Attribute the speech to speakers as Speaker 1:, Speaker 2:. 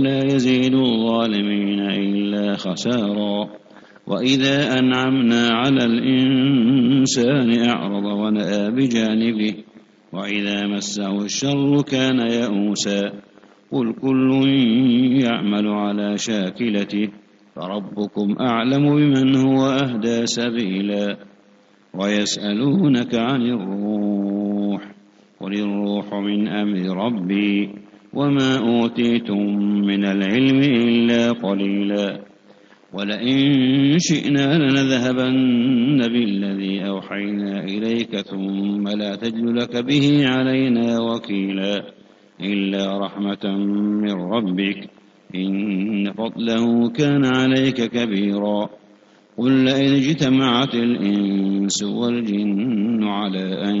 Speaker 1: ولا يزيد الظالمين إلا خسارا وإذا أنعمنا على الإنسان أعرض ونأى بجانبه وإذا مسه الشر كان يئوسا قل كل يعمل على شاكلته فربكم أعلم بمن هو أهدى سبيلا ويسألونك عن الروح قل الروح من أمر ربي وما أوتيتم من العلم إلا قليلا ولئن شئنا لنذهبن بالذي أوحينا إليك ثم لا تجد لك به علينا وكيلا إلا رحمة من ربك إن فضله كان عليك كبيرا قل لئن اجتمعت الإنس والجن على أن